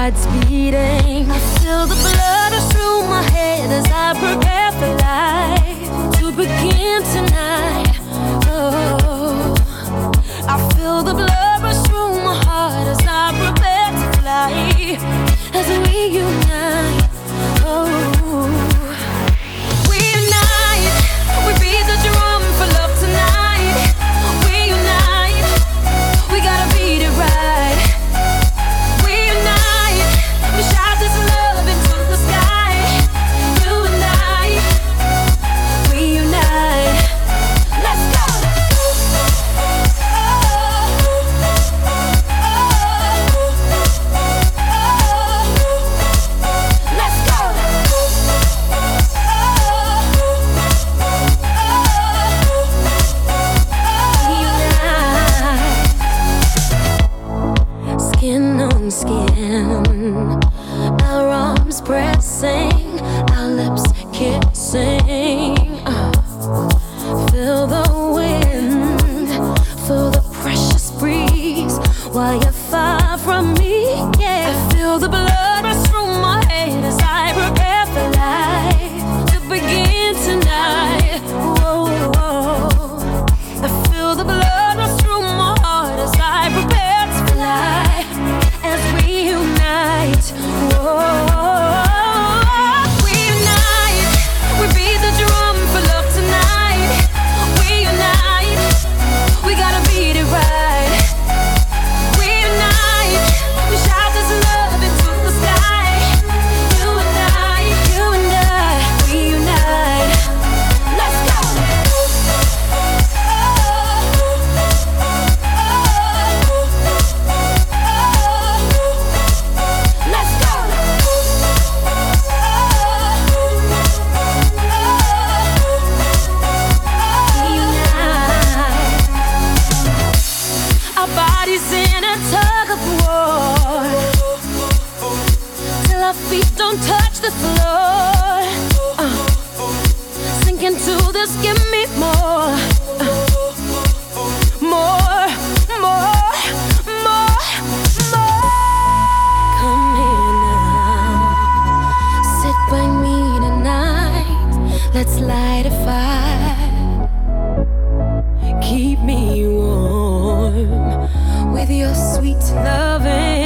heart's beating. I feel the blood. pressing. don't touch the floor. Uh, sink into this, give me more. Uh, more, more, more, more. Come here now. Sit by me tonight. Let's light a fire. Keep me warm with your sweet loving.